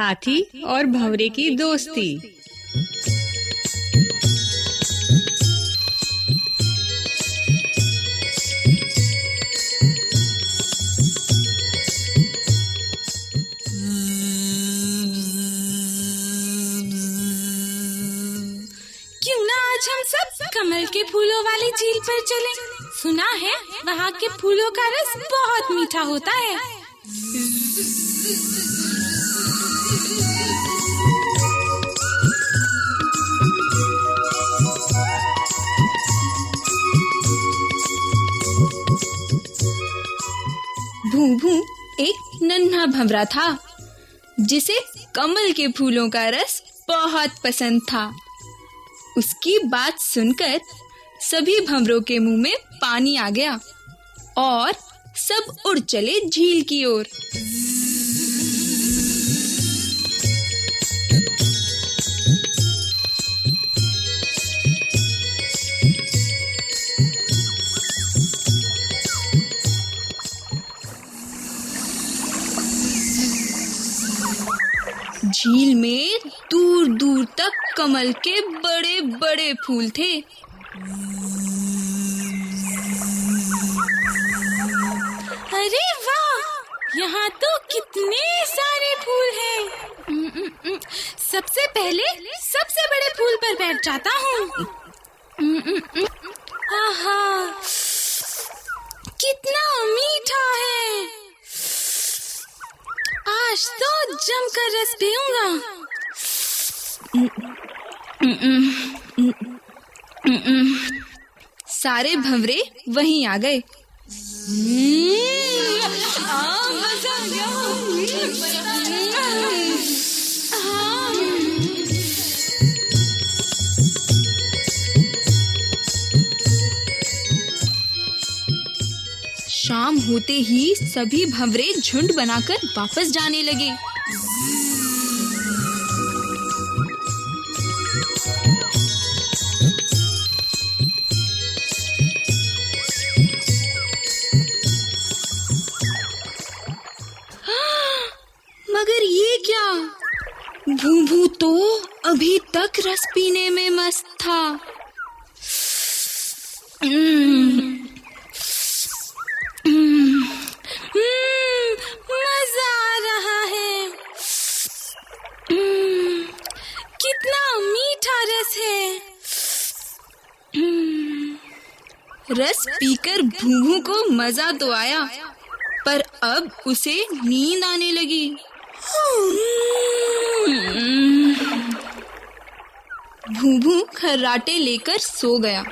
हाथी और भवरे की दोस्ती कमल के फूलों वाली झील पर चलें? सुना है, वहाँ के फूलों का रस बहुत मीठा होता है भूभू एक नन्हा भंवरा था, जिसे कमल के फूलों का रस बहुत पसंद था। उसकी बात सुनकर सभी भंवरों के मुँह में पानी आ गया और सब उड़ चले झील की ओर। दूर दूर तक कमल के बड़े बड़े फूल थे। अरे वाह! यहाँ तो कितने सारे फूल हैं। सबसे पहले सबसे बड़े फूल पर बैठ जाता हूँ। कितना मीठा है! आज तो जमकर रस पीऊँगा। सारे भंवरे वहीं आ गए। शाम होते ही सभी भंवरे झुंड बनाकर वापस जाने लगे। मगर ये क्या? भूभू तो अभी तक रस पीने में मस्त था। मज़ा आ रहा है। कितना मीठा रस है। रस पीकर भूभू को मज़ा तो आया, पर अब उसे नींद आने लगी। भूभू खर्राटे लेकर सो गया।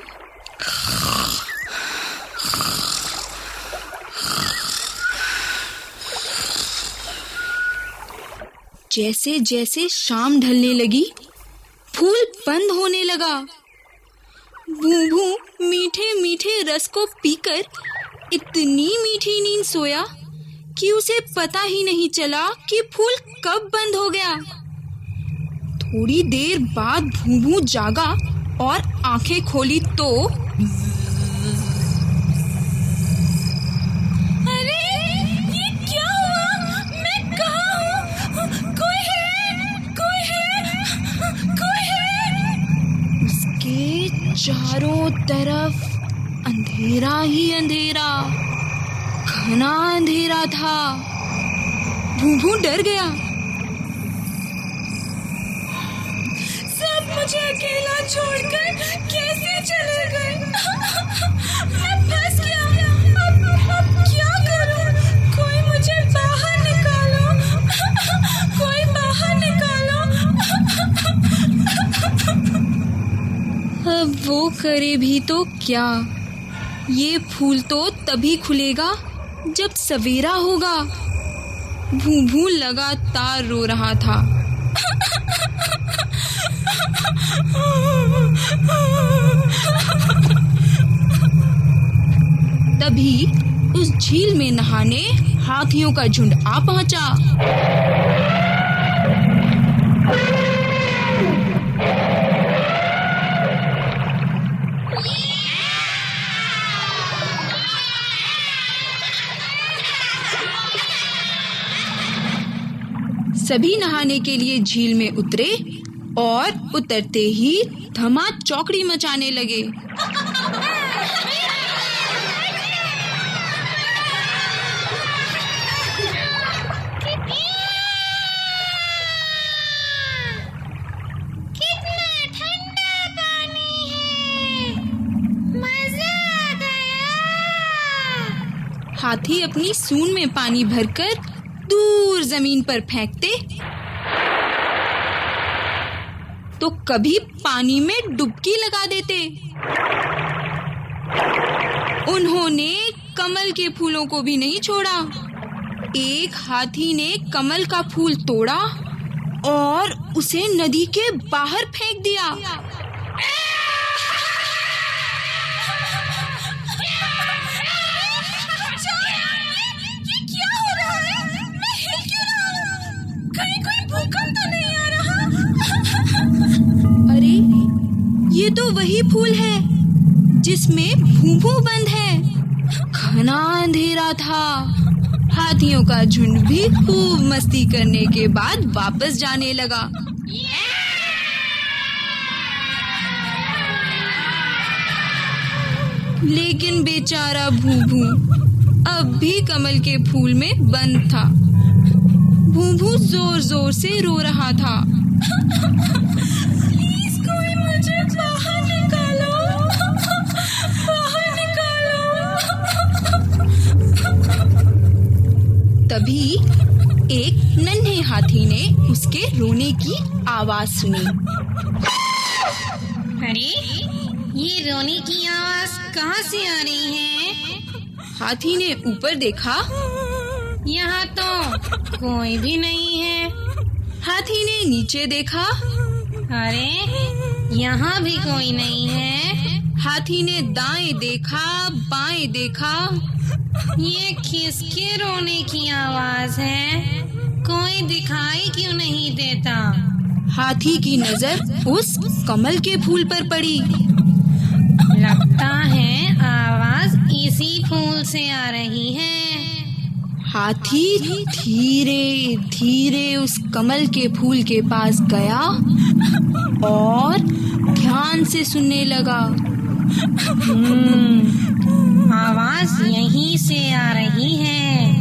जैसे जैसे शाम ढलने लगी, फूल बंद होने लगा। भूभू मीठे मीठे रस को पीकर इतनी मीठी नींद सोया कि उसे पता ही नहीं चला कि फूल कब बंद हो गया। थोड़ी देर बाद भूभू जागा और आँखें खोली तो अरे, ये क्या हुआ? मैं कोई है? कोई है? कोई है? उसके चारों तरफ़ अंधेरा ही अंधेरा। घना अंधेरा था। भूभू डर गया। सब मुझे अकेला छोड़कर कैसे चले गए? मुझे बाहर निकालो। बाहर निकालो। अब वो करे भी तो क्या? ये फूल तो तभी खुलेगा जब सवेरा होगा भू भू लगातार रो रहा था। तभी उस झील में नहाने हाथियों का झुंड आ पहुँचा। सभी नहाने के लिए झील में उतरे और उतरते ही धमा चौकड़ी मचाने लगे। हाथी अपनी सून में पानी भरकर दूर ज़मीन पर फेंकते तो कभी पानी में डुबकी लगा देते। उन्होंने कमल के फूलों को भी नहीं छोड़ा। एक हाथी ने कमल का फूल तोड़ा और उसे नदी के बाहर फेंक दिया। तो वही फूल है, जिसमें भूभू बंद है। घना अंधेरा था। हाथियों का झुंड भी खूब मस्ती करने के बाद वापस जाने लगा। लेकिन बेचारा भूभू अब भी कमल के फूल में बंद था। भूभू ज़ोर ज़ोर से रो रहा था। तभी एक नन्हे हाथी ने उसके रोने की आवाज़ सुनी। अरे ये रोने की आवाज़ कहाँ से आ रही है? हाथी ने ऊपर देखा। यहाँ तो कोई भी नहीं है। हाथी ने नीचे देखा। अरे यहाँ भी कोई नहीं है। हाथी ने दाएँ देखा बाएँ देखा। ये किसके रोने की आवाज़ है? कोई दिखाई क्यों नहीं देता? हाथी की नज़र उस कमल के फूल पर पड़ी। लगता है आवाज़ इसी फूल से आ रही है। हाथी धीरे धीरे उस कमल के फूल के पास गया और ध्यान से सुनने लगा। आवाज़ यहीं से आ रही है।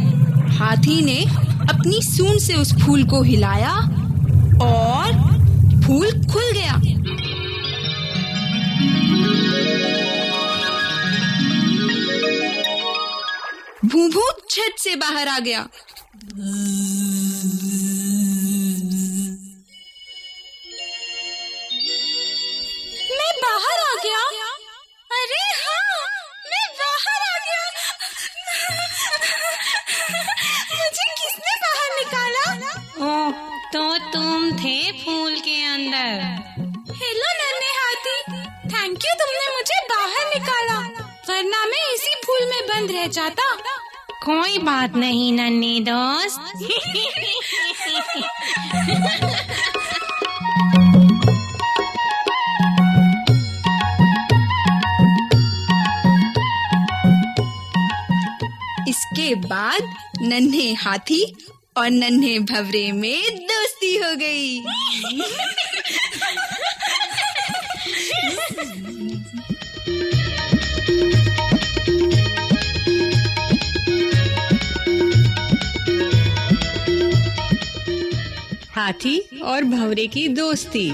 हाथी ने अपनी सूंड से उस फूल को हिलाया और फूल खुल गया। भूभू छत से बाहर आ गया। मैं बाहर आ गया। थे फूल के अंदर। हेलो नन्हे हाथी। थैंक यू तुमने मुझे बाहर निकाला। वरना मैं इसी फूल में बंद रह जाता। कोई बात नहीं नन्ही दोस्त। इसके बाद नन्हे हाथी और नन्हे भवरे में दोस्ती हो गई। हाथी और भवरे की दोस्ती।